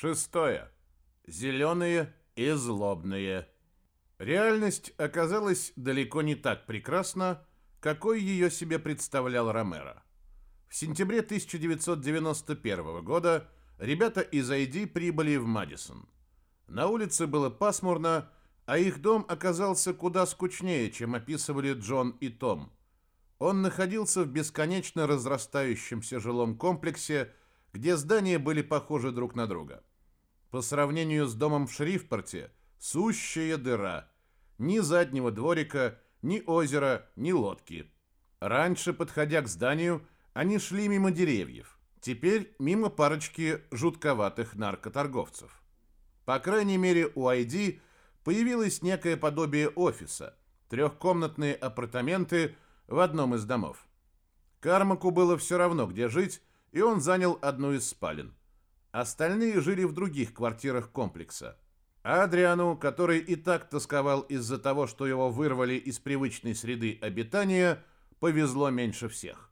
Шестое. Зеленые и злобные. Реальность оказалась далеко не так прекрасна, какой ее себе представлял Ромеро. В сентябре 1991 года ребята из ID прибыли в Мадисон. На улице было пасмурно, а их дом оказался куда скучнее, чем описывали Джон и Том. Он находился в бесконечно разрастающемся жилом комплексе, где здания были похожи друг на друга. По сравнению с домом в Шрифпорте, сущая дыра. Ни заднего дворика, ни озера, ни лодки. Раньше, подходя к зданию, они шли мимо деревьев. Теперь мимо парочки жутковатых наркоторговцев. По крайней мере, у ID появилось некое подобие офиса, трехкомнатные апартаменты в одном из домов. Кармаку было все равно, где жить, и он занял одну из спален. Остальные жили в других квартирах комплекса. Адриану, который и так тосковал из-за того, что его вырвали из привычной среды обитания, повезло меньше всех.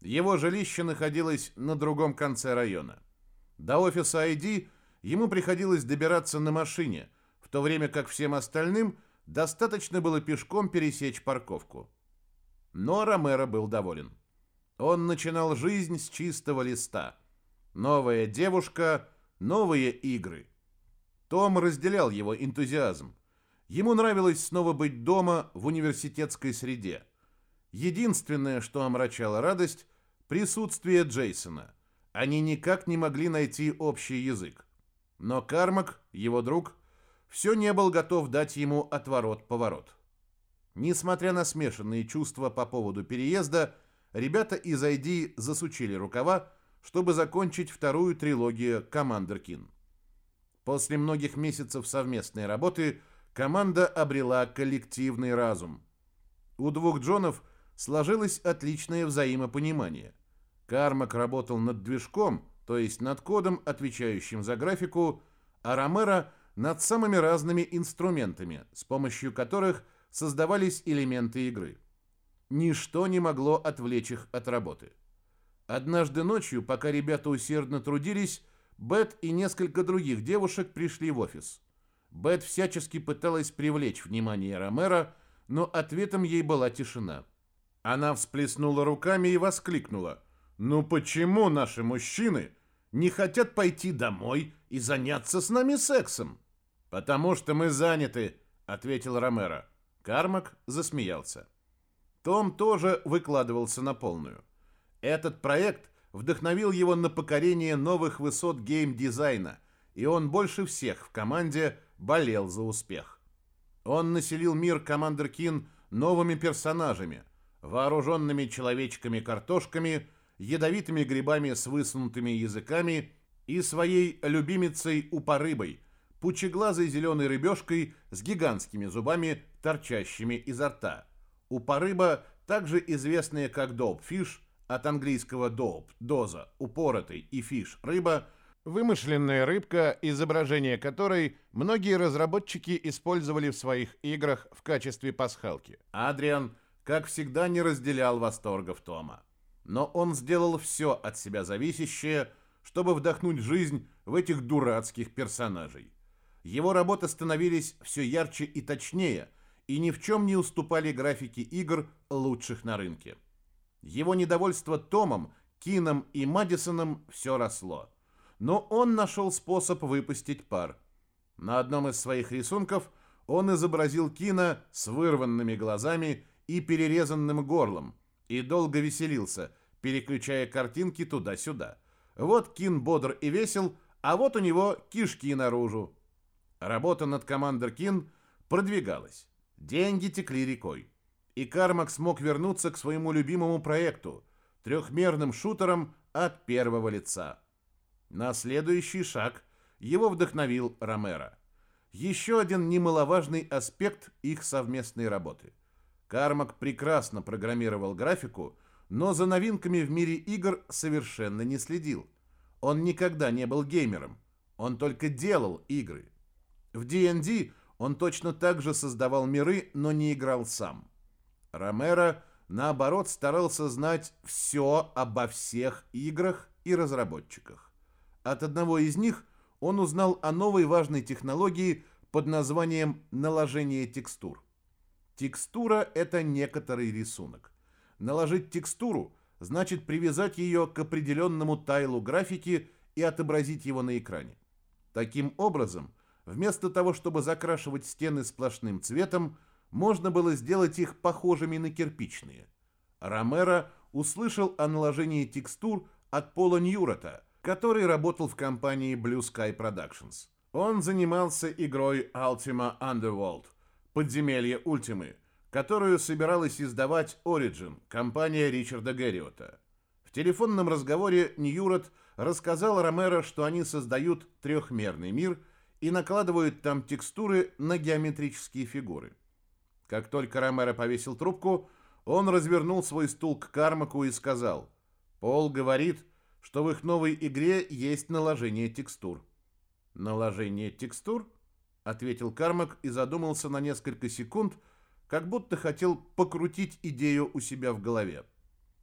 Его жилище находилось на другом конце района. До офиса ID ему приходилось добираться на машине, в то время как всем остальным достаточно было пешком пересечь парковку. Но Ромеро был доволен. Он начинал жизнь с чистого листа. Новая девушка, новые игры. Том разделял его энтузиазм. Ему нравилось снова быть дома в университетской среде. Единственное, что омрачало радость – присутствие Джейсона. Они никак не могли найти общий язык. Но Кармак, его друг, все не был готов дать ему отворот-поворот. Несмотря на смешанные чувства по поводу переезда, ребята из ID засучили рукава, чтобы закончить вторую трилогию «Командер Кин». После многих месяцев совместной работы команда обрела коллективный разум. У двух Джонов сложилось отличное взаимопонимание. Кармак работал над движком, то есть над кодом, отвечающим за графику, а Ромеро над самыми разными инструментами, с помощью которых создавались элементы игры. Ничто не могло отвлечь их от работы. Однажды ночью, пока ребята усердно трудились, Бет и несколько других девушек пришли в офис. Бет всячески пыталась привлечь внимание Ромеро, но ответом ей была тишина. Она всплеснула руками и воскликнула. «Ну почему наши мужчины не хотят пойти домой и заняться с нами сексом?» «Потому что мы заняты», — ответил Ромеро. Кармак засмеялся. Том тоже выкладывался на полную. Этот проект вдохновил его на покорение новых высот гейм-дизайна, и он больше всех в команде болел за успех. Он населил мир Commander Keen новыми персонажами, вооруженными человечками-картошками, ядовитыми грибами с высунутыми языками и своей любимицей упорыбой – пучеглазой зеленой рыбешкой с гигантскими зубами, торчащими изо рта. Упорыба, также известная как dopefish, от английского dope, доза, упоротый и fish, рыба, вымышленная рыбка, изображение которой многие разработчики использовали в своих играх в качестве пасхалки. Адриан, как всегда, не разделял восторгов Тома. Но он сделал все от себя зависящее, чтобы вдохнуть жизнь в этих дурацких персонажей. Его работы становились все ярче и точнее, и ни в чем не уступали графики игр лучших на рынке. Его недовольство Томом, Кином и Мадисоном все росло. Но он нашел способ выпустить пар. На одном из своих рисунков он изобразил Кина с вырванными глазами и перерезанным горлом и долго веселился, переключая картинки туда-сюда. Вот Кин бодр и весел, а вот у него кишки наружу. Работа над Командер Кин продвигалась. Деньги текли рекой. И Кармак смог вернуться к своему любимому проекту – трехмерным шутерам от первого лица. На следующий шаг его вдохновил Ромеро. Еще один немаловажный аспект их совместной работы. Кармак прекрасно программировал графику, но за новинками в мире игр совершенно не следил. Он никогда не был геймером. Он только делал игры – в D&D он точно так же создавал миры, но не играл сам. Ромеро, наоборот, старался знать все обо всех играх и разработчиках. От одного из них он узнал о новой важной технологии под названием наложение текстур. Текстура – это некоторый рисунок. Наложить текстуру значит привязать ее к определенному тайлу графики и отобразить его на экране. Таким образом, вместо того, чтобы закрашивать стены сплошным цветом, можно было сделать их похожими на кирпичные. Ромеро услышал о наложении текстур от Пола Ньюрата, который работал в компании Blue Sky Productions. Он занимался игрой Ultima Underworld, подземелье Ультимы, которую собиралась издавать Origin, компания Ричарда Герриота. В телефонном разговоре Ньюрат рассказал Ромеро, что они создают трехмерный мир и накладывают там текстуры на геометрические фигуры. Как только Ромеро повесил трубку, он развернул свой стул к Кармаку и сказал, «Пол говорит, что в их новой игре есть наложение текстур». «Наложение текстур?» — ответил Кармак и задумался на несколько секунд, как будто хотел покрутить идею у себя в голове.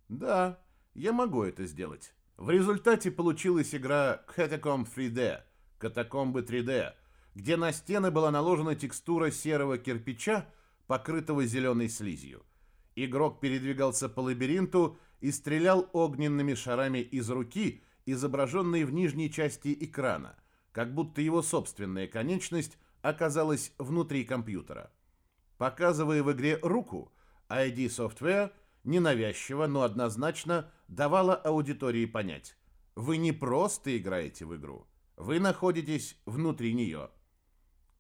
«Да, я могу это сделать». В результате получилась игра Catacomb 3D, Катакомбы 3D, где на стены была наложена текстура серого кирпича, покрытого зеленой слизью. Игрок передвигался по лабиринту и стрелял огненными шарами из руки, изображенной в нижней части экрана, как будто его собственная конечность оказалась внутри компьютера. Показывая в игре руку, ID Software ненавязчиво, но однозначно давала аудитории понять, вы не просто играете в игру, вы находитесь внутри нее.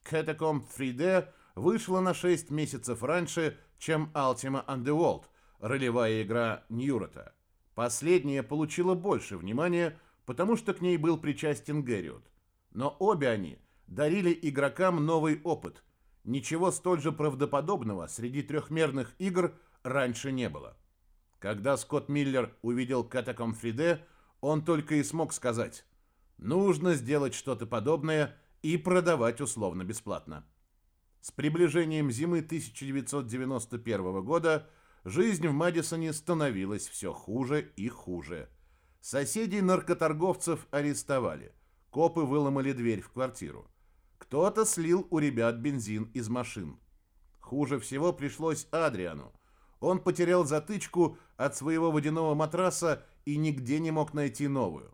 Catacomb 3D вышла на 6 месяцев раньше, чем Ultima Underworld, ролевая игра Ньюрота. Последняя получила больше внимания, потому что к ней был причастен Гэриот. Но обе они дарили игрокам новый опыт. Ничего столь же правдоподобного среди трехмерных игр раньше не было. Когда Скотт Миллер увидел Catacomb 3D, он только и смог сказать «Нужно сделать что-то подобное и продавать условно бесплатно». С приближением зимы 1991 года жизнь в Мадисоне становилась все хуже и хуже. Соседей наркоторговцев арестовали. Копы выломали дверь в квартиру. Кто-то слил у ребят бензин из машин. Хуже всего пришлось Адриану. Он потерял затычку от своего водяного матраса и нигде не мог найти новую.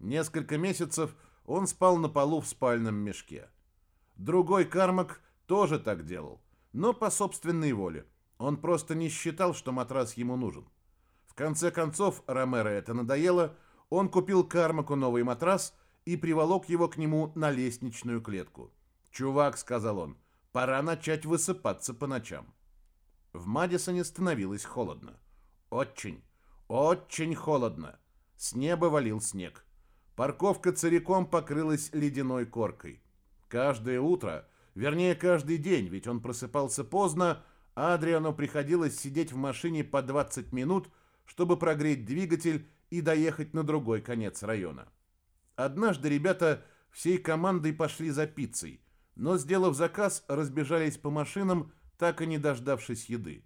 Несколько месяцев он спал на полу в спальном мешке. Другой кармак тоже так делал, но по собственной воле. Он просто не считал, что матрас ему нужен. В конце концов, Ромеро это надоело, он купил Кармаку новый матрас и приволок его к нему на лестничную клетку. «Чувак», — сказал он, — «пора начать высыпаться по ночам». В Мадисоне становилось холодно. Очень, очень холодно. С неба валил снег. Парковка целиком покрылась ледяной коркой. Каждое утро Вернее, каждый день, ведь он просыпался поздно, а Адриану приходилось сидеть в машине по 20 минут, чтобы прогреть двигатель и доехать на другой конец района. Однажды ребята всей командой пошли за пиццей, но, сделав заказ, разбежались по машинам, так и не дождавшись еды.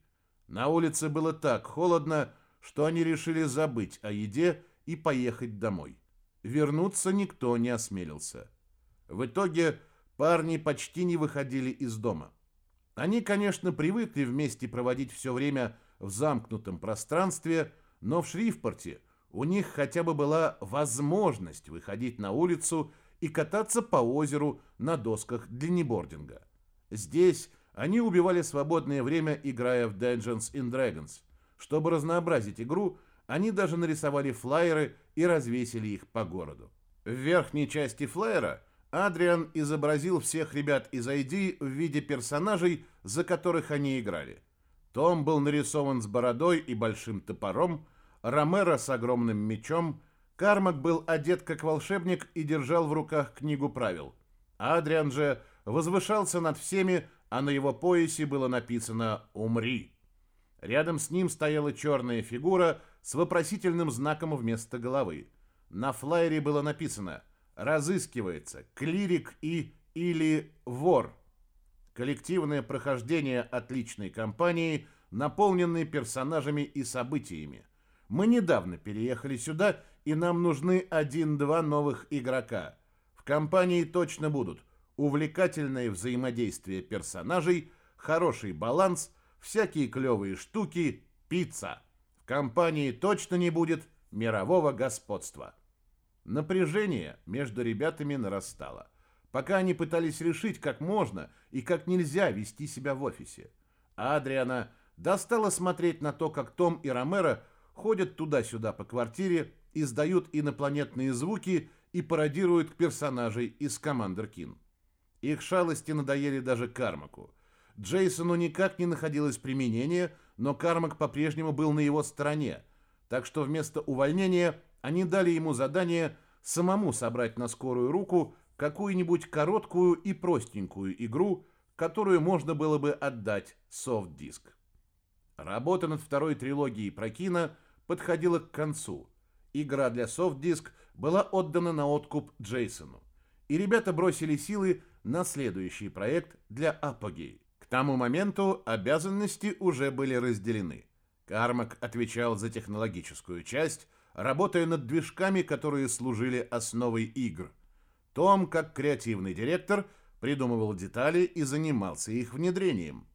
На улице было так холодно, что они решили забыть о еде и поехать домой. Вернуться никто не осмелился. В итоге Парни почти не выходили из дома. Они, конечно, привыкли вместе проводить все время в замкнутом пространстве, но в Шрифпорте у них хотя бы была возможность выходить на улицу и кататься по озеру на досках для небординга. Здесь они убивали свободное время, играя в Dungeons and Dragons. Чтобы разнообразить игру, они даже нарисовали флайеры и развесили их по городу. В верхней части флайера Адриан изобразил всех ребят из ID в виде персонажей, за которых они играли. Том был нарисован с бородой и большим топором, Ромеро с огромным мечом, Кармак был одет как волшебник и держал в руках книгу правил. Адриан же возвышался над всеми, а на его поясе было написано «Умри». Рядом с ним стояла черная фигура с вопросительным знаком вместо головы. На флайере было написано разыскивается клирик и или вор. Коллективное прохождение отличной кампании, наполненной персонажами и событиями. Мы недавно переехали сюда, и нам нужны один-два новых игрока. В компании точно будут увлекательное взаимодействие персонажей, хороший баланс, всякие клевые штуки, пицца. В компании точно не будет мирового господства. Напряжение между ребятами нарастало, пока они пытались решить, как можно и как нельзя вести себя в офисе. Адриана достала смотреть на то, как Том и Ромеро ходят туда-сюда по квартире, издают инопланетные звуки и пародируют персонажей из Командер Кин. Их шалости надоели даже Кармаку. Джейсону никак не находилось применения, но Кармак по-прежнему был на его стороне, так что вместо увольнения они дали ему задание самому собрать на скорую руку какую-нибудь короткую и простенькую игру, которую можно было бы отдать софт-диск. Работа над второй трилогией Прокина подходила к концу. Игра для софт-диск была отдана на откуп Джейсону, и ребята бросили силы на следующий проект для Апогей. К тому моменту обязанности уже были разделены. Кармак отвечал за технологическую часть, работая над движками, которые служили основой игр. Том, как креативный директор, придумывал детали и занимался их внедрением.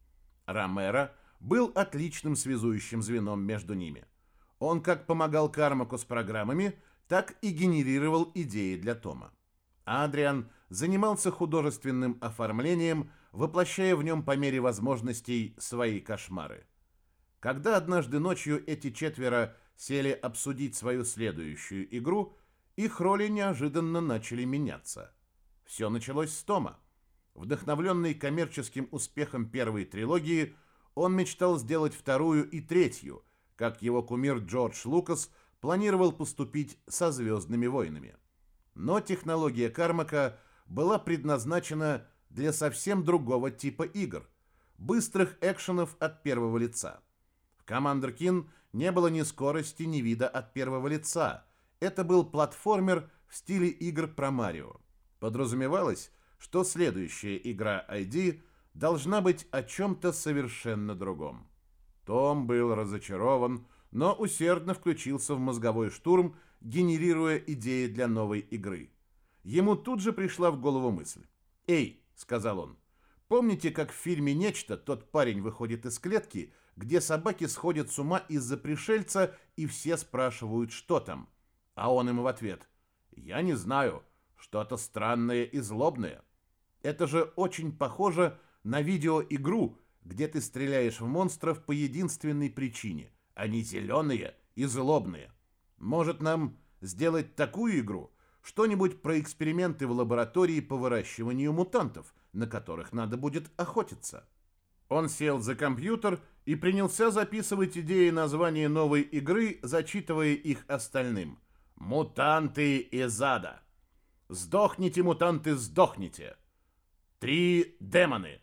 Ромеро был отличным связующим звеном между ними. Он как помогал Кармаку с программами, так и генерировал идеи для Тома. Адриан занимался художественным оформлением, воплощая в нем по мере возможностей свои кошмары. Когда однажды ночью эти четверо сели обсудить свою следующую игру, их роли неожиданно начали меняться. Все началось с Тома. Вдохновленный коммерческим успехом первой трилогии, он мечтал сделать вторую и третью, как его кумир Джордж Лукас планировал поступить со «Звездными войнами». Но технология Кармака была предназначена для совсем другого типа игр – быстрых экшенов от первого лица. В Commander Keen не было ни скорости, ни вида от первого лица. Это был платформер в стиле игр про Марио. Подразумевалось, что следующая игра ID должна быть о чем-то совершенно другом. Том был разочарован, но усердно включился в мозговой штурм, генерируя идеи для новой игры. Ему тут же пришла в голову мысль. «Эй», — сказал он, — «помните, как в фильме «Нечто» тот парень выходит из клетки, где собаки сходят с ума из-за пришельца, и все спрашивают, что там?» А он им в ответ, «Я не знаю, что-то странное и злобное». Это же очень похоже на видеоигру, где ты стреляешь в монстров по единственной причине. Они зеленые и злобные. Может, нам сделать такую игру, что-нибудь про эксперименты в лаборатории по выращиванию мутантов, на которых надо будет охотиться. Он сел за компьютер и принялся записывать идеи названия новой игры, зачитывая их остальным. «Мутанты из ада». «Сдохните, мутанты, сдохните». «Три демоны».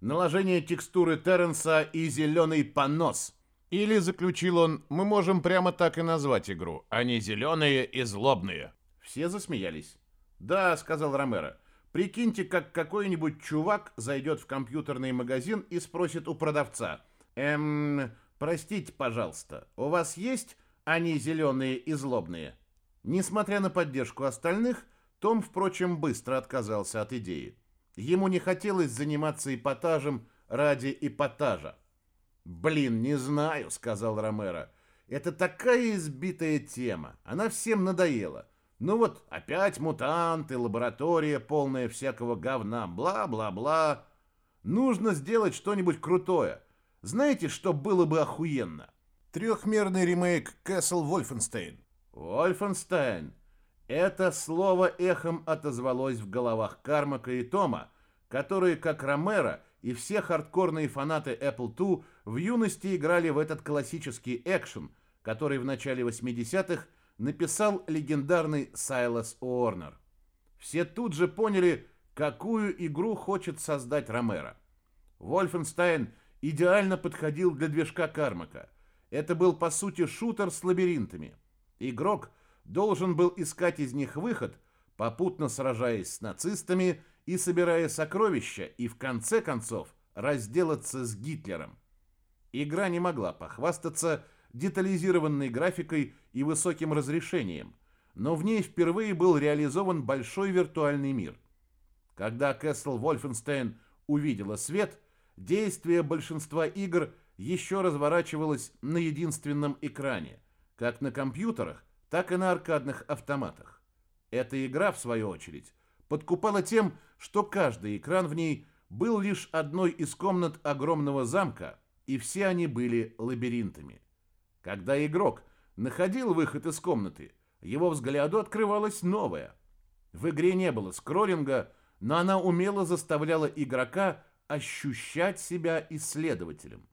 Наложение текстуры Терренса и зеленый понос. Или, заключил он, мы можем прямо так и назвать игру. Они зеленые и злобные. Все засмеялись. «Да», — сказал Ромеро, — «прикиньте, как какой-нибудь чувак зайдет в компьютерный магазин и спросит у продавца, «Эм, простите, пожалуйста, у вас есть они зеленые и злобные?» Несмотря на поддержку остальных, том, впрочем, быстро отказался от идеи. Ему не хотелось заниматься эпатажем ради эпатажа. «Блин, не знаю», — сказал Ромеро. «Это такая избитая тема. Она всем надоела. Ну вот, опять мутанты, лаборатория, полная всякого говна, бла-бла-бла. Нужно сделать что-нибудь крутое. Знаете, что было бы охуенно? Трехмерный ремейк Castle Wolfenstein. Wolfenstein. Это слово эхом отозвалось в головах Кармака и Тома, которые, как Ромеро и все хардкорные фанаты Apple II, в юности играли в этот классический экшен, который в начале 80-х написал легендарный Сайлас Уорнер. Все тут же поняли, какую игру хочет создать Ромеро. Вольфенстайн идеально подходил для движка Кармака. Это был, по сути, шутер с лабиринтами. Игрок должен был искать из них выход, попутно сражаясь с нацистами и собирая сокровища, и в конце концов разделаться с Гитлером. Игра не могла похвастаться детализированной графикой и высоким разрешением, но в ней впервые был реализован большой виртуальный мир. Когда Кэссел Вольфенстейн увидела свет, действие большинства игр еще разворачивалось на единственном экране, как на компьютерах, так и на аркадных автоматах. Эта игра, в свою очередь, подкупала тем, что каждый экран в ней был лишь одной из комнат огромного замка, и все они были лабиринтами. Когда игрок находил выход из комнаты, его взгляду открывалось новое. В игре не было скроллинга, но она умело заставляла игрока ощущать себя исследователем.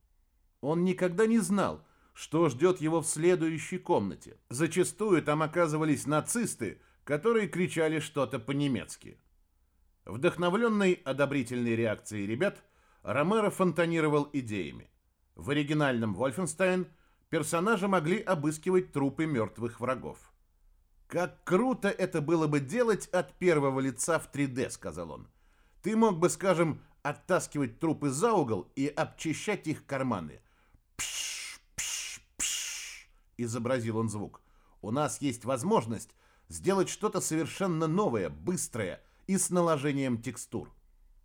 Он никогда не знал, что ждет его в следующей комнате. Зачастую там оказывались нацисты, которые кричали что-то по-немецки. Вдохновленный одобрительной реакцией ребят, Ромеро фонтанировал идеями. В оригинальном «Вольфенстайн» персонажи могли обыскивать трупы мертвых врагов. «Как круто это было бы делать от первого лица в 3D», — сказал он. «Ты мог бы, скажем, оттаскивать трупы за угол и обчищать их карманы». «Пш, пш, пш», — изобразил он звук. «У нас есть возможность сделать что-то совершенно новое, быстрое и с наложением текстур.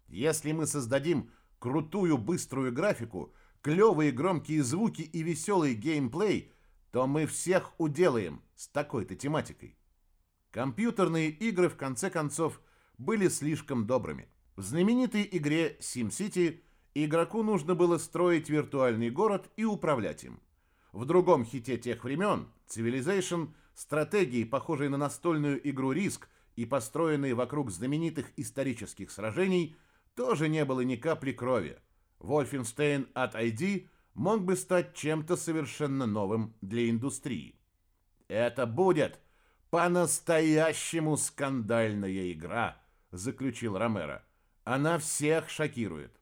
Если мы создадим крутую быструю графику, клевые громкие звуки и веселый геймплей, то мы всех уделаем с такой-то тематикой. Компьютерные игры, в конце концов, были слишком добрыми. В знаменитой игре SimCity игроку нужно было строить виртуальный город и управлять им. В другом хите тех времен, Civilization, стратегии, похожей на настольную игру «Риск» и построенные вокруг знаменитых исторических сражений, тоже не было ни капли крови. Wolfenstein от ID мог бы стать чем-то совершенно новым для индустрии. Это будет по-настоящему скандальная игра, заключил Ромеро. Она всех шокирует.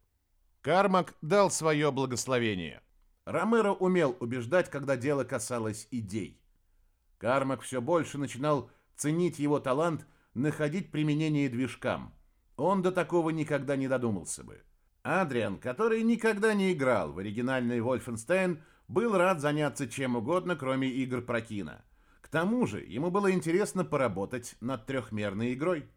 Кармак дал свое благословение. Ромеро умел убеждать, когда дело касалось идей. Кармак все больше начинал ценить его талант находить применение движкам. Он до такого никогда не додумался бы. Адриан, который никогда не играл в оригинальный Wolfenstein, был рад заняться чем угодно, кроме игр про кино. К тому же ему было интересно поработать над трехмерной игрой.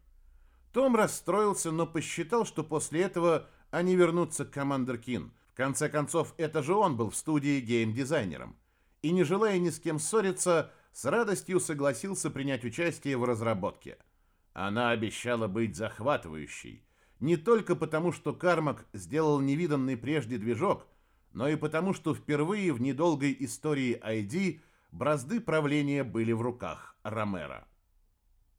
Том расстроился, но посчитал, что после этого они вернутся к Commander Keen. В конце концов, это же он был в студии геймдизайнером. И не желая ни с кем ссориться, с радостью согласился принять участие в разработке. Она обещала быть захватывающей – не только потому, что Кармак сделал невиданный прежде движок, но и потому, что впервые в недолгой истории ID бразды правления были в руках Ромера.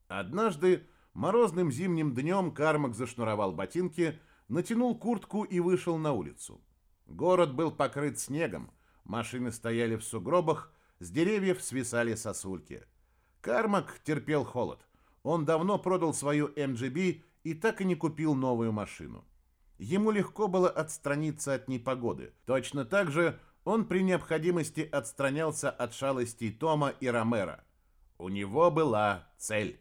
Однажды морозным зимним днем Кармак зашнуровал ботинки, натянул куртку и вышел на улицу. Город был покрыт снегом, машины стояли в сугробах, с деревьев свисали сосульки. Кармак терпел холод. Он давно продал свою MGB и так и не купил новую машину. Ему легко было отстраниться от непогоды. Точно так же он при необходимости отстранялся от шалостей Тома и Ромера. У него была цель.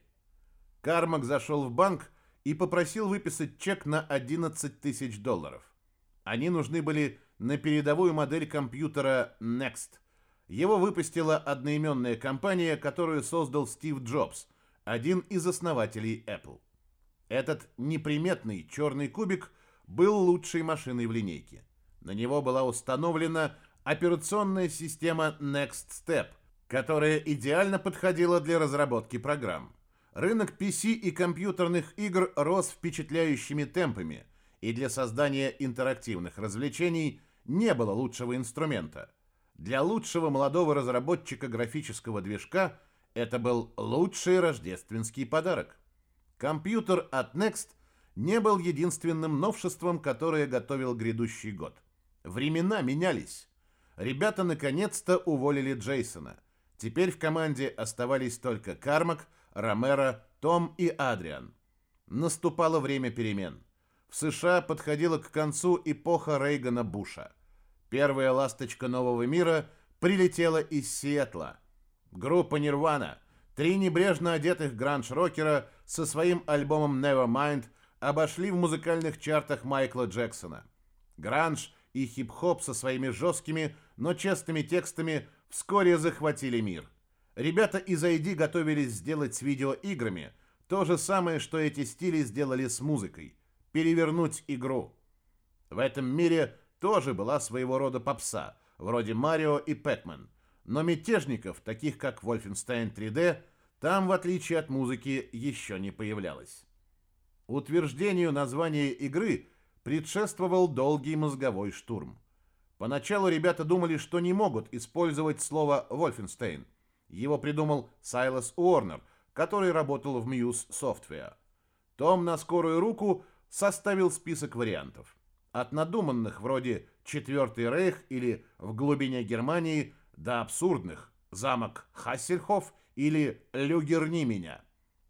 Кармак зашел в банк и попросил выписать чек на 11 тысяч долларов. Они нужны были на передовую модель компьютера Next. Его выпустила одноименная компания, которую создал Стив Джобс, один из основателей Apple. Этот неприметный черный кубик был лучшей машиной в линейке. На него была установлена операционная система Next Step, которая идеально подходила для разработки программ. Рынок PC и компьютерных игр рос впечатляющими темпами, и для создания интерактивных развлечений не было лучшего инструмента. Для лучшего молодого разработчика графического движка это был лучший рождественский подарок. Компьютер от Next не был единственным новшеством, которое готовил грядущий год. Времена менялись. Ребята наконец-то уволили Джейсона. Теперь в команде оставались только Кармак, Ромеро, Том и Адриан. Наступало время перемен. В США подходила к концу эпоха Рейгана Буша. Первая ласточка нового мира прилетела из Сиэтла. Группа Нирвана – Три небрежно одетых гранж-рокера со своим альбомом Nevermind обошли в музыкальных чартах Майкла Джексона. Гранж и хип-хоп со своими жесткими, но честными текстами вскоре захватили мир. Ребята из ID готовились сделать с видеоиграми то же самое, что эти стили сделали с музыкой – перевернуть игру. В этом мире тоже была своего рода попса, вроде Марио и Пэкмен, но мятежников, таких как Wolfenstein 3D, там, в отличие от музыки, еще не появлялось. Утверждению названия игры предшествовал долгий мозговой штурм. Поначалу ребята думали, что не могут использовать слово «Вольфенстейн». Его придумал Сайлас Уорнер, который работал в Muse Software. Том на скорую руку составил список вариантов. От надуманных вроде «Четвертый рейх» или «В глубине Германии» до абсурдных «Замок Хассельхоф» или «Люгерни меня».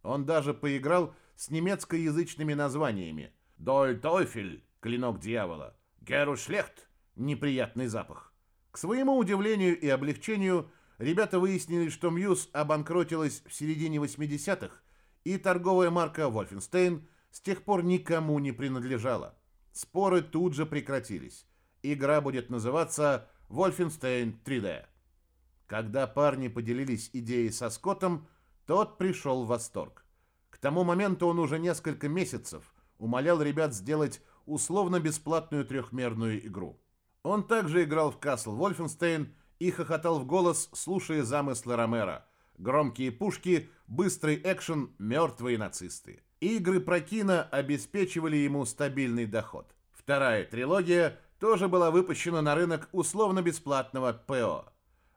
Он даже поиграл с немецкоязычными названиями «Доль Тойфель» — «Клинок дьявола», «Герушлехт» — «Неприятный запах». К своему удивлению и облегчению, ребята выяснили, что Мьюз обанкротилась в середине 80-х, и торговая марка Wolfenstein с тех пор никому не принадлежала. Споры тут же прекратились. Игра будет называться Wolfenstein 3D. Когда парни поделились идеей со Скоттом, тот пришел в восторг. К тому моменту он уже несколько месяцев умолял ребят сделать условно-бесплатную трехмерную игру. Он также играл в Castle Wolfenstein и хохотал в голос, слушая замыслы Ромера. Громкие пушки, быстрый экшен, мертвые нацисты. Игры про кино обеспечивали ему стабильный доход. Вторая трилогия тоже была выпущена на рынок условно-бесплатного ПО.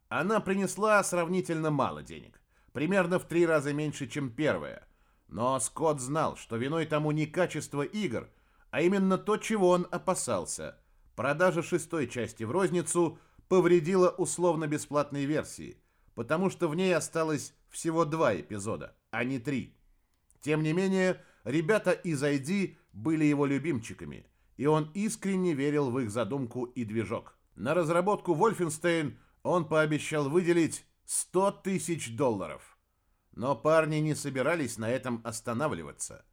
Она принесла сравнительно мало денег, примерно в три раза меньше, чем первая. Но Скотт знал, что виной тому не качество игр, а именно то, чего он опасался. Продажа шестой части в розницу повредила условно-бесплатной версии, потому что в ней осталось всего два эпизода, а не три. Тем не менее, ребята из ID были его любимчиками, и он искренне верил в их задумку и движок. На разработку Wolfenstein он пообещал выделить 100 тысяч долларов. Но парни не собирались на этом останавливаться.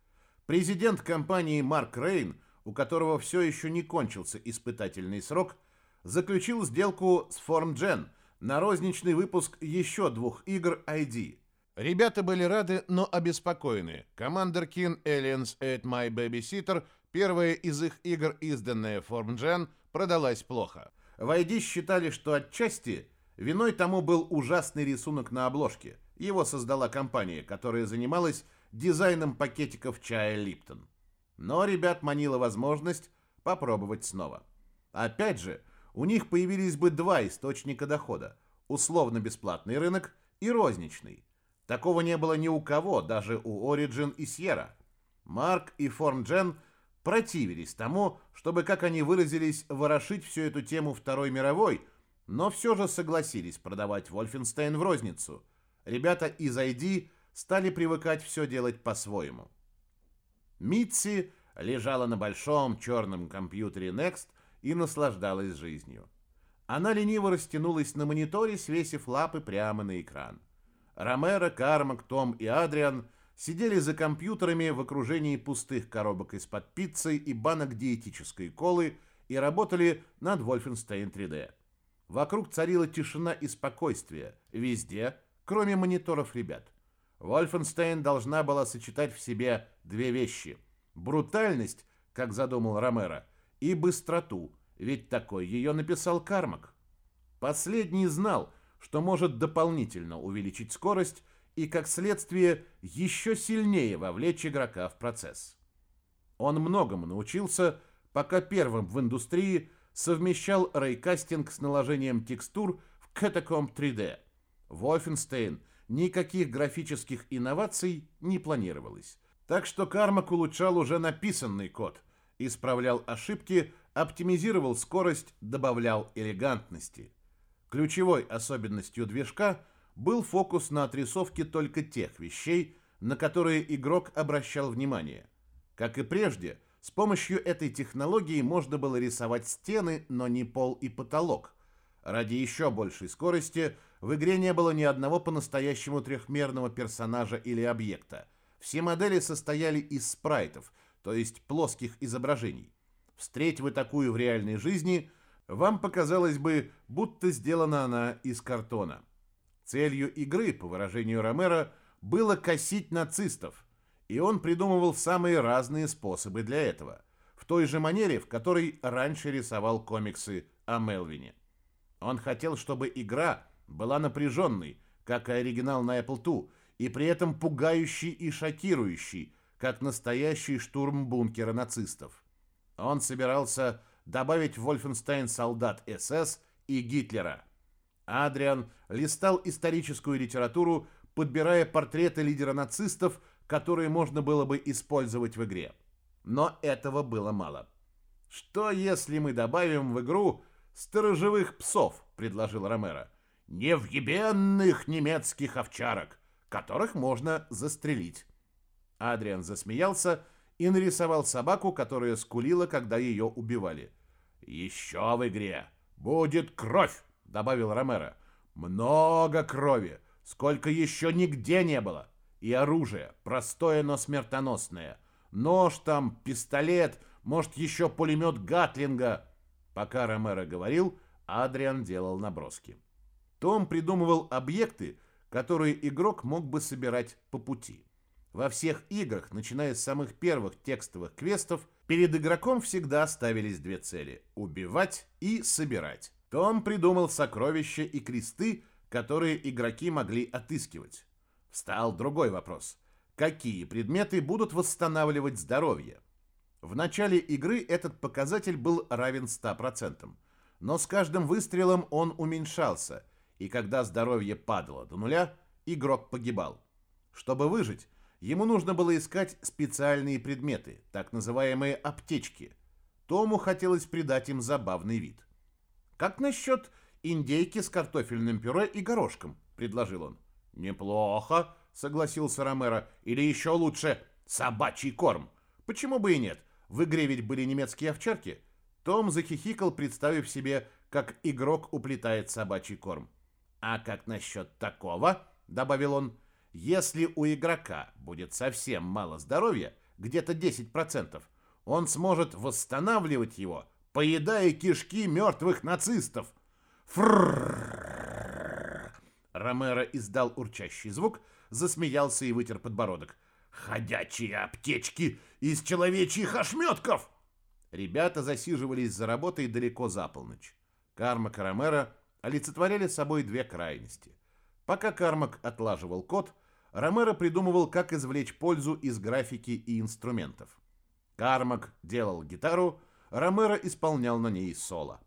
Президент компании Марк Рейн, у которого все еще не кончился испытательный срок, заключил сделку с FormGen на розничный выпуск еще двух игр ID. Ребята были рады, но обеспокоены. Commander King Aliens at My Babysitter, первая из их игр, изданная FormGen, продалась плохо. В ID считали, что отчасти виной тому был ужасный рисунок на обложке. Его создала компания, которая занималась дизайном пакетиков чая Липтон. Но ребят манила возможность попробовать снова. Опять же, у них появились бы два источника дохода. Условно-бесплатный рынок и розничный. Такого не было ни у кого, даже у Origin и Sierra. Марк и FormGen противились тому, чтобы, как они выразились, ворошить всю эту тему Второй мировой, но все же согласились продавать Wolfenstein в розницу. Ребята из ID стали привыкать все делать по-своему. Митси лежала на большом черном компьютере Next и наслаждалась жизнью. Она лениво растянулась на мониторе, свесив лапы прямо на экран. Ромеро, Кармак, Том и Адриан сидели за компьютерами в окружении пустых коробок из-под пиццы и банок диетической колы и работали над Wolfenstein 3D. Вокруг царила тишина и спокойствие, везде, кроме мониторов ребят. Wolfenstein должна была сочетать в себе две вещи. Брутальность, как задумал Ромеро, и быстроту, ведь такой ее написал Кармак. Последний знал, что может дополнительно увеличить скорость и, как следствие, еще сильнее вовлечь игрока в процесс. Он многому научился, пока первым в индустрии совмещал рейкастинг с наложением текстур в Catacomb 3D. В Wolfenstein никаких графических инноваций не планировалось. Так что Кармак улучшал уже написанный код, исправлял ошибки, оптимизировал скорость, добавлял элегантности. Ключевой особенностью движка был фокус на отрисовке только тех вещей, на которые игрок обращал внимание. Как и прежде, с помощью этой технологии можно было рисовать стены, но не пол и потолок. Ради еще большей скорости в игре не было ни одного по-настоящему трехмерного персонажа или объекта. Все модели состояли из спрайтов, то есть плоских изображений. Встреть вы такую в реальной жизни – вам показалось бы, будто сделана она из картона. Целью игры, по выражению Ромера, было косить нацистов, и он придумывал самые разные способы для этого, в той же манере, в которой раньше рисовал комиксы о Мелвине. Он хотел, чтобы игра была напряженной, как и оригинал на Apple II, и при этом пугающий и шокирующий, как настоящий штурм бункера нацистов. Он собирался добавить в солдат СС и Гитлера. Адриан листал историческую литературу, подбирая портреты лидера нацистов, которые можно было бы использовать в игре. Но этого было мало. «Что, если мы добавим в игру сторожевых псов?» – предложил Ромеро. «Невъебенных немецких овчарок, которых можно застрелить». Адриан засмеялся и нарисовал собаку, которая скулила, когда ее убивали. «Еще в игре будет кровь!» — добавил Ромеро. «Много крови! Сколько еще нигде не было! И оружие, простое, но смертоносное. Нож там, пистолет, может, еще пулемет Гатлинга!» Пока Ромеро говорил, Адриан делал наброски. Том придумывал объекты, которые игрок мог бы собирать по пути. Во всех играх, начиная с самых первых текстовых квестов, перед игроком всегда ставились две цели – убивать и собирать. Том придумал сокровища и кресты, которые игроки могли отыскивать. Встал другой вопрос. Какие предметы будут восстанавливать здоровье? В начале игры этот показатель был равен 100%, но с каждым выстрелом он уменьшался, и когда здоровье падало до нуля, игрок погибал. Чтобы выжить, Ему нужно было искать специальные предметы, так называемые аптечки. Тому хотелось придать им забавный вид. «Как насчет индейки с картофельным пюре и горошком?» – предложил он. «Неплохо», – согласился Ромеро. «Или еще лучше собачий корм. Почему бы и нет? В игре ведь были немецкие овчарки». Том захихикал, представив себе, как игрок уплетает собачий корм. «А как насчет такого?» – добавил он. Если у игрока будет совсем мало здоровья, где-то 10%, он сможет восстанавливать его, поедая кишки мертвых нацистов. Фррррррр. Ромеро издал урчащий звук, засмеялся и вытер подбородок. «Ходячие аптечки из человечьих ошметков!» Ребята засиживались за работой далеко за полночь. Кармак и олицетворяли собой две крайности. Пока Кармак отлаживал код, Ромеро придумывал, как извлечь пользу из графики и инструментов. Кармак делал гитару, Ромеро исполнял на ней соло.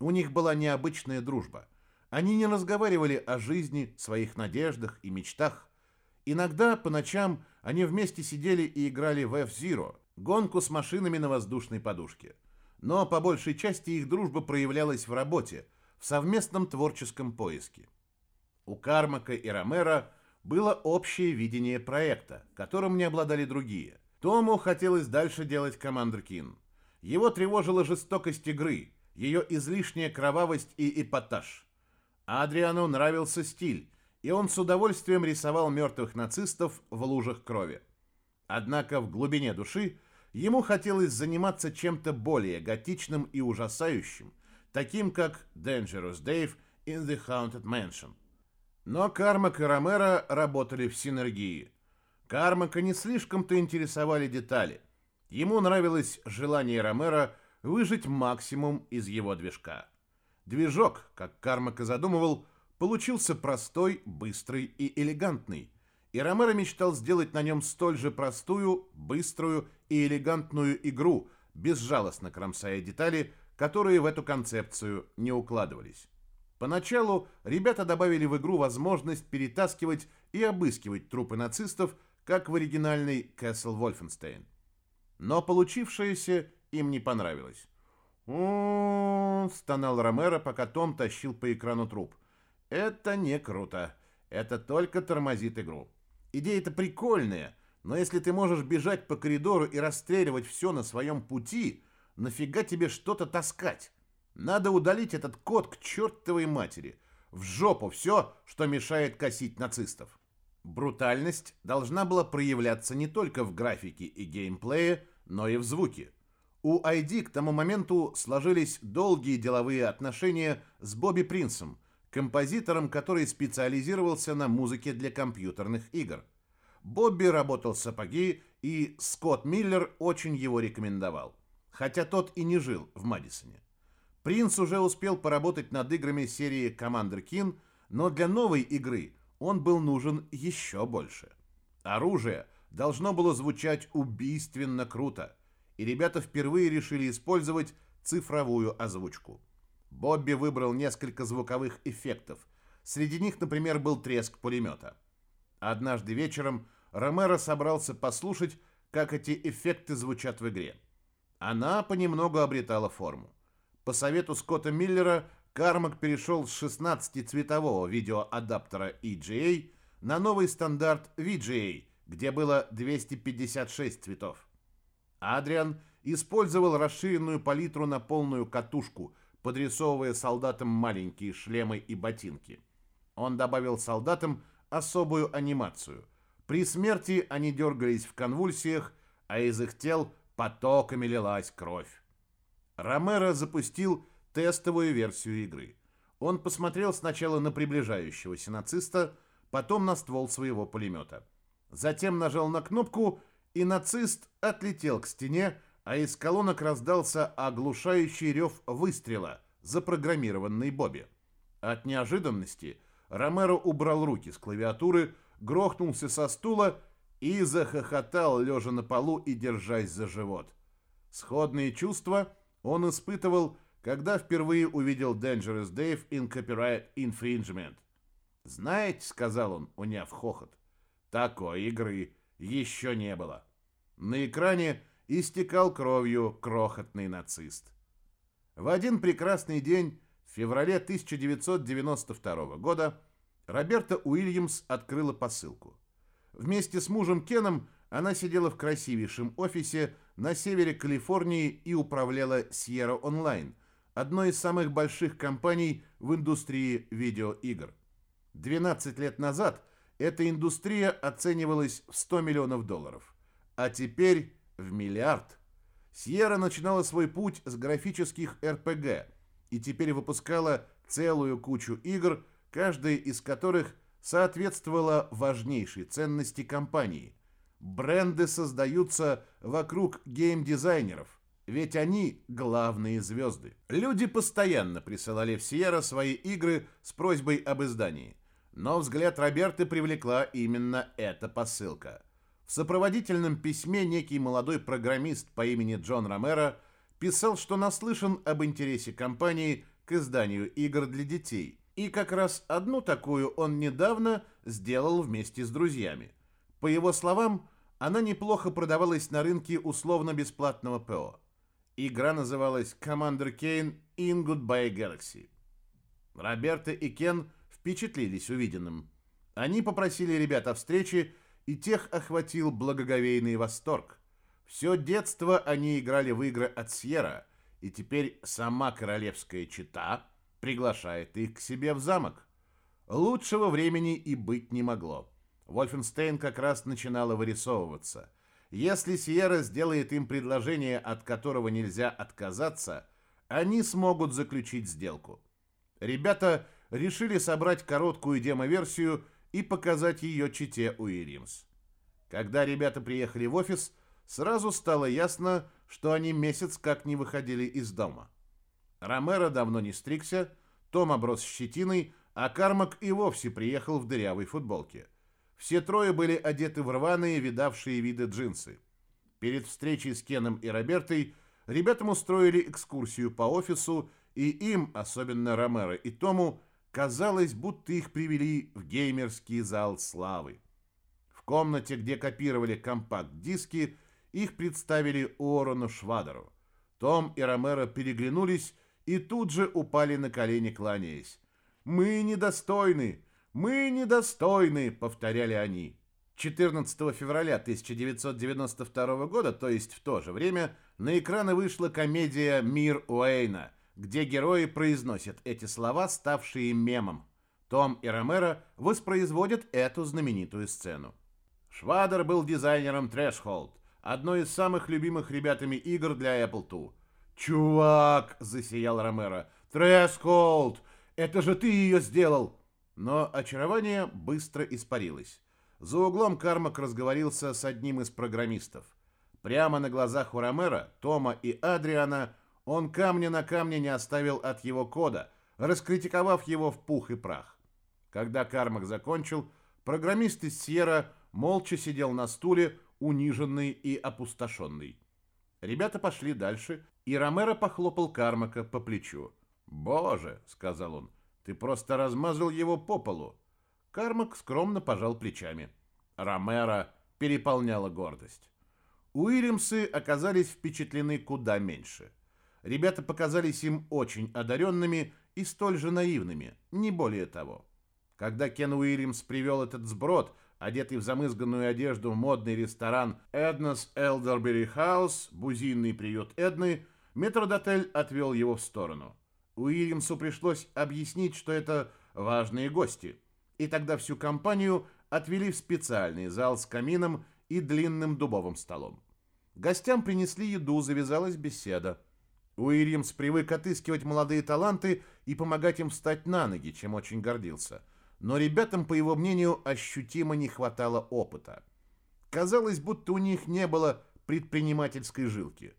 У них была необычная дружба. Они не разговаривали о жизни, своих надеждах и мечтах. Иногда по ночам они вместе сидели и играли в F-Zero, гонку с машинами на воздушной подушке. Но по большей части их дружба проявлялась в работе, в совместном творческом поиске. У Кармака и Ромеро – было общее видение проекта, которым не обладали другие. Тому хотелось дальше делать Командер Кин. Его тревожила жестокость игры, ее излишняя кровавость и эпатаж. Адриану нравился стиль, и он с удовольствием рисовал мертвых нацистов в лужах крови. Однако в глубине души ему хотелось заниматься чем-то более готичным и ужасающим, таким как Dangerous Dave in the Haunted Mansion – но Кармак и Ромеро работали в синергии. Кармака не слишком-то интересовали детали. Ему нравилось желание Ромеро выжить максимум из его движка. Движок, как Кармак и задумывал, получился простой, быстрый и элегантный. И Ромеро мечтал сделать на нем столь же простую, быструю и элегантную игру, безжалостно кромсая детали, которые в эту концепцию не укладывались. Поначалу ребята добавили в игру возможность перетаскивать и обыскивать трупы нацистов, как в оригинальной Castle Wolfenstein. Но получившееся им не понравилось. «О, стонал Ромеро, пока Том тащил по экрану труп. «Это не круто. Это только тормозит игру. Идея-то прикольная, но если ты можешь бежать по коридору и расстреливать все на своем пути, нафига тебе что-то таскать? Надо удалить этот код к чертовой матери. В жопу все, что мешает косить нацистов. Брутальность должна была проявляться не только в графике и геймплее, но и в звуке. У ID к тому моменту сложились долгие деловые отношения с Бобби Принсом, композитором, который специализировался на музыке для компьютерных игр. Бобби работал сапоги, и Скотт Миллер очень его рекомендовал, хотя тот и не жил в Мадисоне. Принц уже успел поработать над играми серии Commander Keen, но для новой игры он был нужен еще больше. Оружие должно было звучать убийственно круто, и ребята впервые решили использовать цифровую озвучку. Бобби выбрал несколько звуковых эффектов. Среди них, например, был треск пулемета. Однажды вечером Ромеро собрался послушать, как эти эффекты звучат в игре. Она понемногу обретала форму. По совету Скотта Миллера Кармак перешел с 16-цветового видеоадаптера EGA на новый стандарт VGA, где было 256 цветов. Адриан использовал расширенную палитру на полную катушку, подрисовывая солдатам маленькие шлемы и ботинки. Он добавил солдатам особую анимацию. При смерти они дергались в конвульсиях, а из их тел потоками лилась кровь. Ромеро запустил тестовую версию игры. Он посмотрел сначала на приближающегося нациста, потом на ствол своего пулемета. Затем нажал на кнопку, и нацист отлетел к стене, а из колонок раздался оглушающий рев выстрела, запрограммированный Бобби. От неожиданности Ромеро убрал руки с клавиатуры, грохнулся со стула и захохотал, лежа на полу и держась за живот. Сходные чувства он испытывал, когда впервые увидел Dangerous Dave in Copyright Infringement. «Знаете», — сказал он, уняв хохот, — «такой игры еще не было». На экране истекал кровью крохотный нацист. В один прекрасный день, в феврале 1992 года, Роберта Уильямс открыла посылку. Вместе с мужем Кеном она сидела в красивейшем офисе на севере Калифорнии и управляла Sierra Online – одной из самых больших компаний в индустрии видеоигр. 12 лет назад эта индустрия оценивалась в 100 миллионов долларов, а теперь в миллиард. Сьерра начинала свой путь с графических РПГ и теперь выпускала целую кучу игр, каждая из которых соответствовала важнейшей ценности компании. Бренды создаются вокруг геймдизайнеров – ведь они главные звезды. Люди постоянно присылали в Сьерра свои игры с просьбой об издании. Но взгляд Роберты привлекла именно эта посылка. В сопроводительном письме некий молодой программист по имени Джон Ромеро писал, что наслышан об интересе компании к изданию игр для детей. И как раз одну такую он недавно сделал вместе с друзьями. По его словам, она неплохо продавалась на рынке условно-бесплатного ПО. Игра называлась Commander Kane in Goodbye Galaxy. Роберта и Кен впечатлились увиденным. Они попросили ребят о встрече, и тех охватил благоговейный восторг. Все детство они играли в игры от Сьерра, и теперь сама королевская чита приглашает их к себе в замок. Лучшего времени и быть не могло. Вольфенстейн как раз начинала вырисовываться – если Сиера сделает им предложение, от которого нельзя отказаться, они смогут заключить сделку. Ребята решили собрать короткую демо-версию и показать ее чите Уильямс. Когда ребята приехали в офис, сразу стало ясно, что они месяц как не выходили из дома. Ромеро давно не стригся, Том оброс щетиной, а Кармак и вовсе приехал в дырявой футболке. Все трое были одеты в рваные, видавшие виды джинсы. Перед встречей с Кеном и Робертой ребятам устроили экскурсию по офису, и им, особенно Ромеро и Тому, казалось, будто их привели в геймерский зал славы. В комнате, где копировали компакт-диски, их представили Уоррену Швадеру. Том и Ромеро переглянулись и тут же упали на колени, кланяясь. «Мы недостойны! «Мы недостойны», — повторяли они. 14 февраля 1992 года, то есть в то же время, на экраны вышла комедия «Мир Уэйна», где герои произносят эти слова, ставшие мемом. Том и Ромеро воспроизводят эту знаменитую сцену. Швадер был дизайнером Threshold, одной из самых любимых ребятами игр для Apple II. «Чувак!» — засиял Ромеро. «Threshold! Это же ты ее сделал!» Но очарование быстро испарилось. За углом Кармак разговорился с одним из программистов. Прямо на глазах у Ромера, Тома и Адриана он камня на камне не оставил от его кода, раскритиковав его в пух и прах. Когда Кармак закончил, программист из Сьерра молча сидел на стуле, униженный и опустошенный. Ребята пошли дальше, и Ромеро похлопал Кармака по плечу. «Боже!» — сказал он. «Ты просто размазал его по полу!» Кармак скромно пожал плечами. Ромеро переполняла гордость. Уильямсы оказались впечатлены куда меньше. Ребята показались им очень одаренными и столь же наивными, не более того. Когда Кен Уильямс привел этот сброд, одетый в замызганную одежду в модный ресторан Эднас Элдербери Хаус, бузинный приют Эдны, метродотель отвел его в сторону. Уильямсу пришлось объяснить, что это важные гости, и тогда всю компанию отвели в специальный зал с камином и длинным дубовым столом. Гостям принесли еду, завязалась беседа. Уильямс привык отыскивать молодые таланты и помогать им встать на ноги, чем очень гордился. Но ребятам, по его мнению, ощутимо не хватало опыта. Казалось, будто у них не было предпринимательской жилки.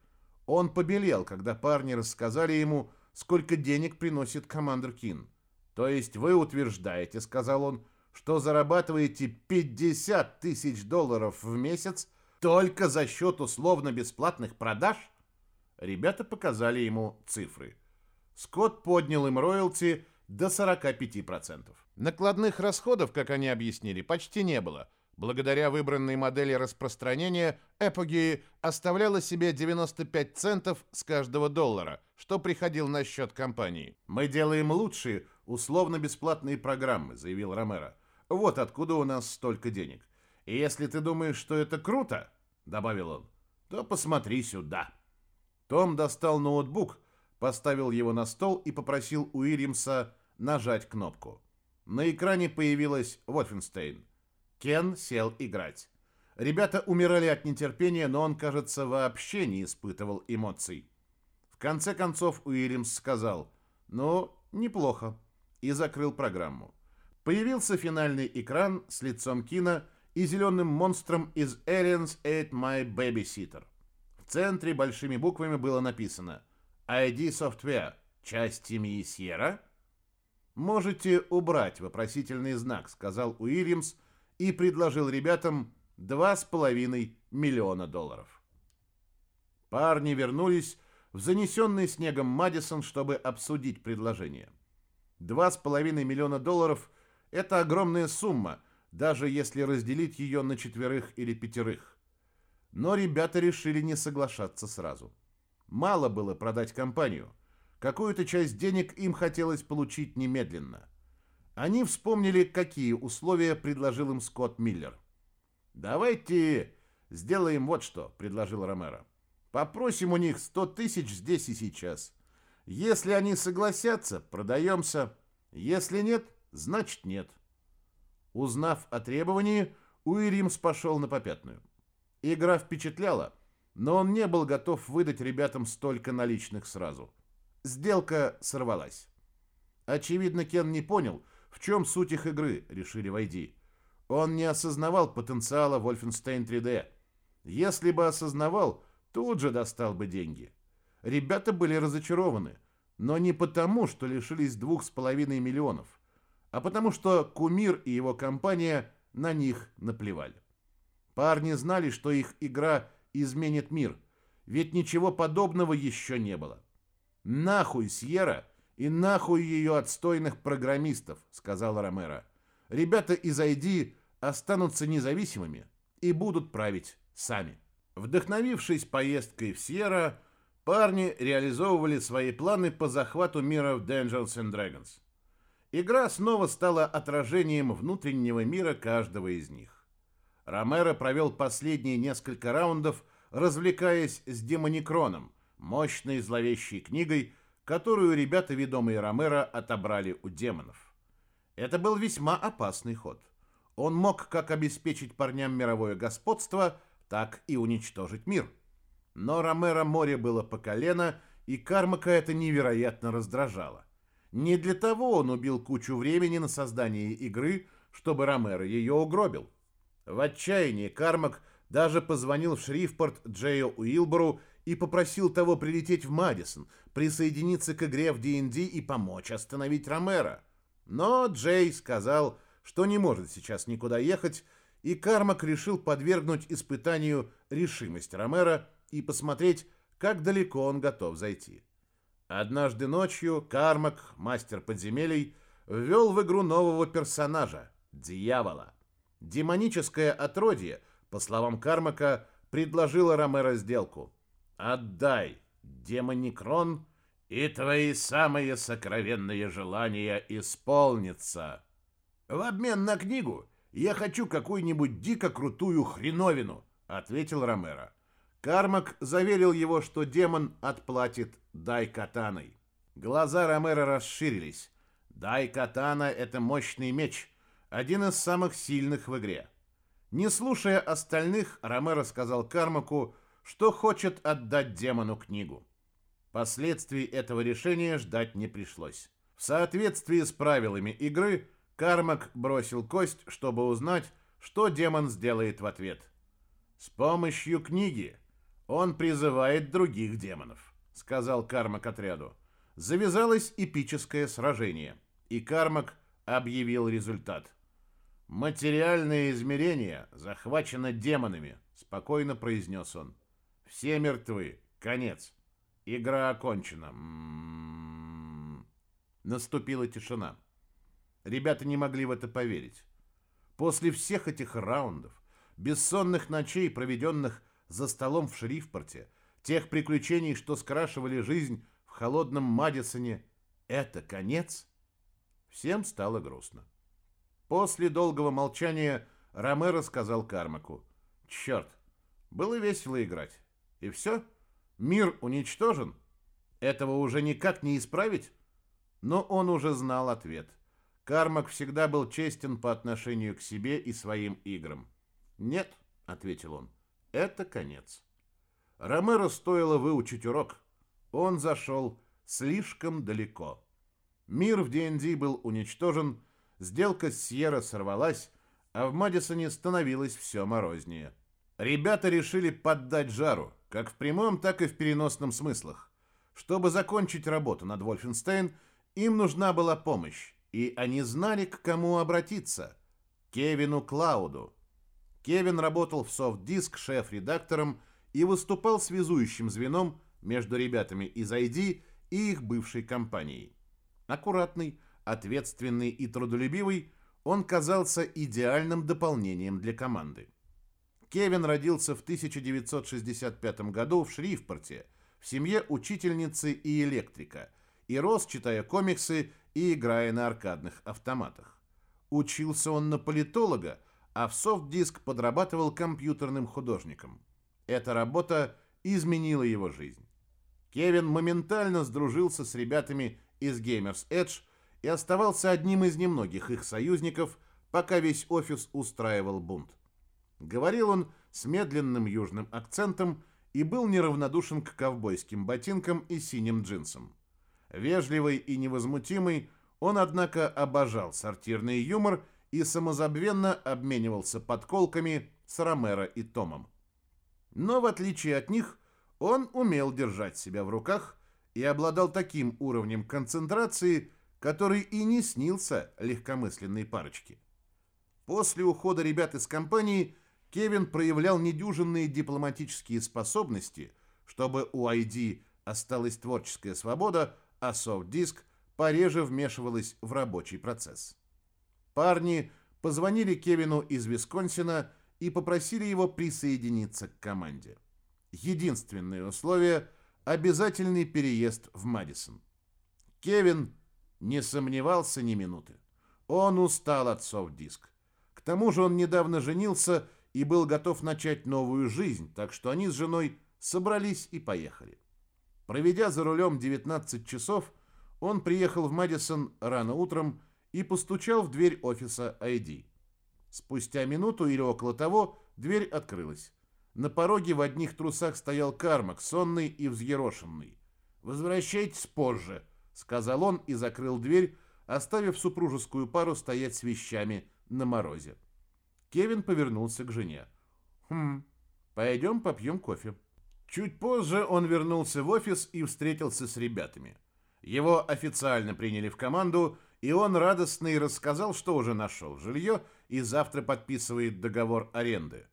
Он побелел, когда парни рассказали ему, сколько денег приносит командир Кин. «То есть вы утверждаете, — сказал он, — что зарабатываете 50 тысяч долларов в месяц только за счет условно-бесплатных продаж?» Ребята показали ему цифры. Скотт поднял им роялти до 45%. Накладных расходов, как они объяснили, почти не было. Благодаря выбранной модели распространения, Apogee оставляла себе 95 центов с каждого доллара, что приходил на счет компании. «Мы делаем лучшие, условно-бесплатные программы», — заявил Ромеро. «Вот откуда у нас столько денег. И если ты думаешь, что это круто», — добавил он, — «то посмотри сюда». Том достал ноутбук, поставил его на стол и попросил Уильямса нажать кнопку. На экране появилась Вольфенстейн. Кен сел играть. Ребята умирали от нетерпения, но он, кажется, вообще не испытывал эмоций. В конце концов Уильямс сказал «Ну, неплохо» и закрыл программу. Появился финальный экран с лицом Кина и зеленым монстром из Aliens Ate My Babysitter. В центре большими буквами было написано ID Software, часть семьи Сьерра. «Можете убрать вопросительный знак», — сказал Уильямс и предложил ребятам 2,5 миллиона долларов. Парни вернулись в занесенный снегом Мадисон, чтобы обсудить предложение. 2,5 миллиона долларов – это огромная сумма, даже если разделить ее на четверых или пятерых. Но ребята решили не соглашаться сразу. Мало было продать компанию. Какую-то часть денег им хотелось получить немедленно. Они вспомнили, какие условия предложил им Скотт Миллер. «Давайте сделаем вот что», — предложил Ромеро. «Попросим у них 100 тысяч здесь и сейчас. Если они согласятся, продаемся. Если нет, значит нет». Узнав о требовании, Уильямс пошел на попятную. Игра впечатляла, но он не был готов выдать ребятам столько наличных сразу. Сделка сорвалась. Очевидно, Кен не понял, в чем суть их игры, решили войди. Он не осознавал потенциала Wolfenstein 3D. Если бы осознавал, тут же достал бы деньги. Ребята были разочарованы, но не потому, что лишились двух с половиной миллионов, а потому что Кумир и его компания на них наплевали. Парни знали, что их игра изменит мир, ведь ничего подобного еще не было. «Нахуй Сьерра и нахуй ее отстойных программистов», — сказал Ромеро. «Ребята из ID останутся независимыми и будут править сами». Вдохновившись поездкой в Сьерра, парни реализовывали свои планы по захвату мира в Dungeons and Dragons. Игра снова стала отражением внутреннего мира каждого из них. Ромеро провел последние несколько раундов, развлекаясь с Демоникроном, мощной зловещей книгой, которую ребята, ведомые Ромеро, отобрали у демонов. Это был весьма опасный ход. Он мог как обеспечить парням мировое господство, так и уничтожить мир. Но Ромеро море было по колено, и Кармака это невероятно раздражало. Не для того он убил кучу времени на создание игры, чтобы Ромеро ее угробил. В отчаянии Кармак даже позвонил в Шрифпорт Джею Уилбору и попросил того прилететь в Мадисон, присоединиться к игре в D&D и помочь остановить Ромеро. Но Джей сказал, что не может сейчас никуда ехать, и Кармак решил подвергнуть испытанию решимость Ромеро и посмотреть, как далеко он готов зайти. Однажды ночью Кармак, мастер подземелий, ввел в игру нового персонажа – дьявола. Демоническое отродье, по словам Кармака, предложило Ромеро сделку. «Отдай, демоникрон, и твои самые сокровенные желания исполнятся. В обмен на книгу я хочу какую-нибудь дико крутую хреновину», — ответил Ромеро. Кармак заверил его, что демон отплатит Дай Катаной. Глаза Ромеро расширились. Дай Катана — это мощный меч, один из самых сильных в игре. Не слушая остальных, Ромеро сказал Кармаку, что хочет отдать демону книгу. Последствий этого решения ждать не пришлось. В соответствии с правилами игры, Кармак бросил кость, чтобы узнать, что демон сделает в ответ. С помощью книги он призывает других демонов, сказал Кармак отряду. Завязалось эпическое сражение, и Кармак объявил результат. Материальное измерение захвачено демонами, спокойно произнес он. Все мертвы. Конец. Игра окончена. М-м-м. Наступила тишина. Ребята не могли в это поверить. После всех этих раундов, бессонных ночей, проведенных за столом в Шрифпорте, тех приключений, что скрашивали жизнь в холодном Мадисоне, это конец? Всем стало грустно. После долгого молчания Ромеро сказал Кармаку, «Черт, было весело играть. И все? Мир уничтожен? Этого уже никак не исправить?» Но он уже знал ответ. Кармак всегда был честен по отношению к себе и своим играм. «Нет», — ответил он, это конец. Ромеро стоило выучить урок. Он зашел слишком далеко. Мир в ДНД был уничтожен, сделка с Сьерра сорвалась, а в Мадисоне становилось все морознее. Ребята решили поддать жару, как в прямом, так и в переносном смыслах. Чтобы закончить работу над Вольфенстейн, им нужна была помощь, и они знали, к кому обратиться. Кевину Клауду. Кевин работал в софт-диск шеф-редактором и выступал связующим звеном между ребятами из ID и их бывшей компанией. Аккуратный, ответственный и трудолюбивый, он казался идеальным дополнением для команды. Кевин родился в 1965 году в Шрифпорте, в семье учительницы и электрика, и рос, читая комиксы и играя на аркадных автоматах. Учился он на политолога, а в софт-диск подрабатывал компьютерным художником. Эта работа изменила его жизнь. Кевин моментально сдружился с ребятами из Gamers Edge и оставался одним из немногих их союзников, пока весь офис устраивал бунт. Говорил он с медленным южным акцентом и был неравнодушен к ковбойским ботинкам и синим джинсам. Вежливый и невозмутимый, он, однако, обожал сортирный юмор и самозабвенно обменивался подколками с Ромеро и Томом. Но в отличие от них, он умел держать себя в руках и обладал таким уровнем концентрации, который и не снился легкомысленной парочке. После ухода ребят из компании Кевин проявлял недюжинные дипломатические способности, чтобы у ID осталась творческая свобода, а софт-диск пореже вмешивалась в рабочий процесс. Парни позвонили Кевину из Висконсина и попросили его присоединиться к команде. Единственное условие – обязательный переезд в Мадисон. Кевин не сомневался ни минуты. Он устал от софт-диск. К тому же он недавно женился и был готов начать новую жизнь, так что они с женой собрались и поехали. Проведя за рулем 19 часов, он приехал в Мэдисон рано утром и постучал в дверь офиса ID. Спустя минуту или около того дверь открылась. На пороге в одних трусах стоял Кармак, сонный и взъерошенный. «Возвращайтесь позже», — сказал он и закрыл дверь, оставив супружескую пару стоять с вещами на морозе. Кевин повернулся к жене. «Хм, пойдем попьем кофе». Чуть позже он вернулся в офис и встретился с ребятами. Его официально приняли в команду, и он радостный рассказал, что уже нашел жилье и завтра подписывает договор аренды.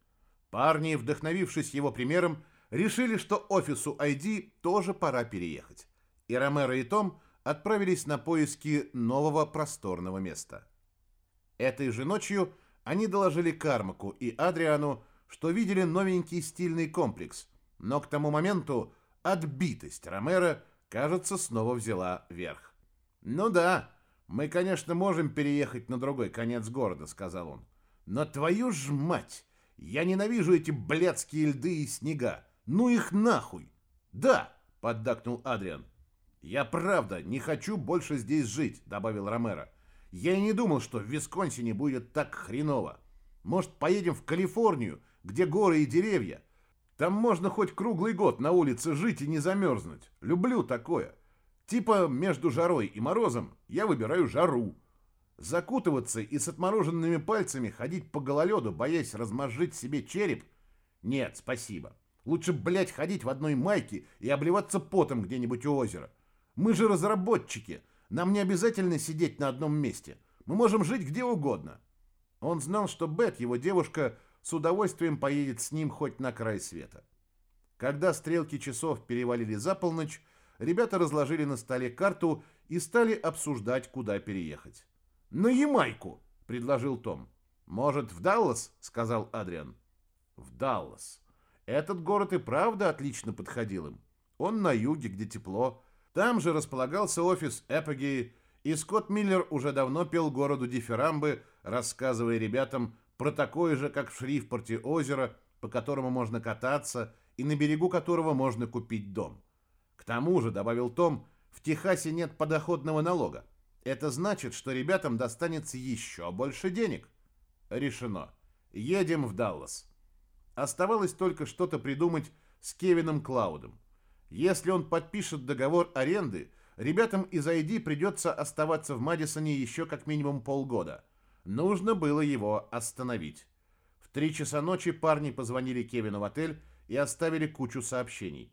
Парни, вдохновившись его примером, решили, что офису ID тоже пора переехать. И Ромеро и Том отправились на поиски нового просторного места. Этой же ночью они доложили Кармаку и Адриану, что видели новенький стильный комплекс, но к тому моменту отбитость Ромеро, кажется, снова взяла верх. «Ну да, мы, конечно, можем переехать на другой конец города», — сказал он. «Но твою ж мать! Я ненавижу эти блядские льды и снега! Ну их нахуй!» «Да!» — поддакнул Адриан. «Я правда не хочу больше здесь жить», — добавил Ромеро. «Я и не думал, что в Висконсине будет так хреново. Может, поедем в Калифорнию, где горы и деревья? Там можно хоть круглый год на улице жить и не замерзнуть. Люблю такое. Типа между жарой и морозом я выбираю жару. Закутываться и с отмороженными пальцами ходить по гололеду, боясь размозжить себе череп? Нет, спасибо. Лучше, блядь, ходить в одной майке и обливаться потом где-нибудь у озера. Мы же разработчики. Нам не обязательно сидеть на одном месте. Мы можем жить где угодно. Он знал, что Бет, его девушка, с удовольствием поедет с ним хоть на край света. Когда стрелки часов перевалили за полночь, ребята разложили на столе карту и стали обсуждать, куда переехать. «На Ямайку!» — предложил Том. «Может, в Даллас?» — сказал Адриан. «В Даллас. Этот город и правда отлично подходил им. Он на юге, где тепло, там же располагался офис Эпоги, и Скотт Миллер уже давно пел городу дифирамбы, рассказывая ребятам про такое же, как в Шрифпорте, озеро, по которому можно кататься и на берегу которого можно купить дом. К тому же, добавил Том, в Техасе нет подоходного налога. Это значит, что ребятам достанется еще больше денег. Решено. Едем в Даллас. Оставалось только что-то придумать с Кевином Клаудом. Если он подпишет договор аренды, ребятам из ID придется оставаться в Мадисоне еще как минимум полгода. Нужно было его остановить. В три часа ночи парни позвонили Кевину в отель и оставили кучу сообщений.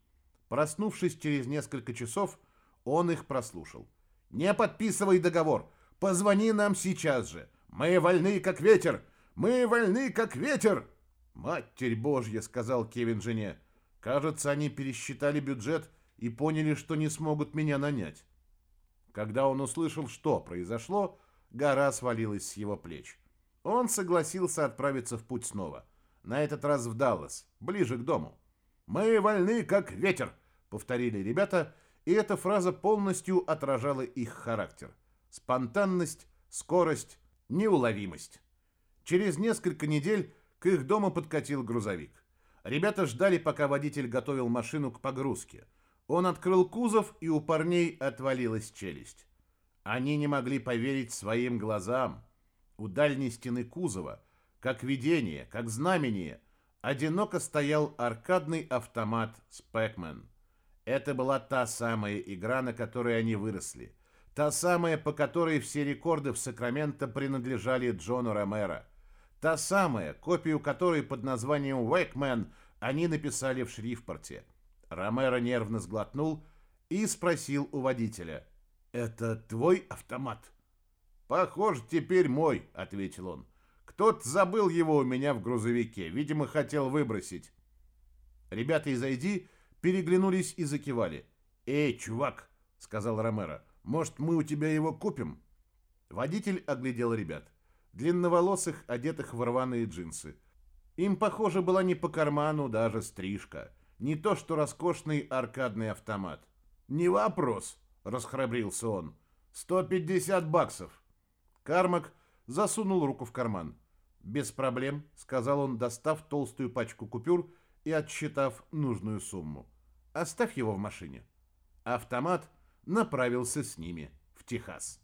Проснувшись через несколько часов, он их прослушал. «Не подписывай договор! Позвони нам сейчас же! Мы вольны, как ветер! Мы вольны, как ветер!» «Матерь Божья!» — сказал Кевин жене. Кажется, они пересчитали бюджет и поняли, что не смогут меня нанять. Когда он услышал, что произошло, гора свалилась с его плеч. Он согласился отправиться в путь снова. На этот раз в Даллас, ближе к дому. «Мы вольны, как ветер», — повторили ребята, и эта фраза полностью отражала их характер. Спонтанность, скорость, неуловимость. Через несколько недель к их дому подкатил грузовик. Ребята ждали, пока водитель готовил машину к погрузке. Он открыл кузов, и у парней отвалилась челюсть. Они не могли поверить своим глазам. У дальней стены кузова, как видение, как знамение, одиноко стоял аркадный автомат «Спэкмен». Это была та самая игра, на которой они выросли. Та самая, по которой все рекорды в Сакраменто принадлежали Джону Ромеро. Та самая, копию которой под названием «Вэкмен» они написали в шрифпорте. Ромеро нервно сглотнул и спросил у водителя. «Это твой автомат?» «Похоже, теперь мой», — ответил он. «Кто-то забыл его у меня в грузовике. Видимо, хотел выбросить». Ребята из ID переглянулись и закивали. «Эй, чувак», — сказал Ромеро, — «может, мы у тебя его купим?» Водитель оглядел ребят длинноволосых, одетых в рваные джинсы. Им, похоже, была не по карману даже стрижка, не то что роскошный аркадный автомат. «Не вопрос», — расхрабрился он. «Сто пятьдесят баксов». Кармак засунул руку в карман. «Без проблем», — сказал он, достав толстую пачку купюр и отсчитав нужную сумму. «Оставь его в машине». Автомат направился с ними в Техас.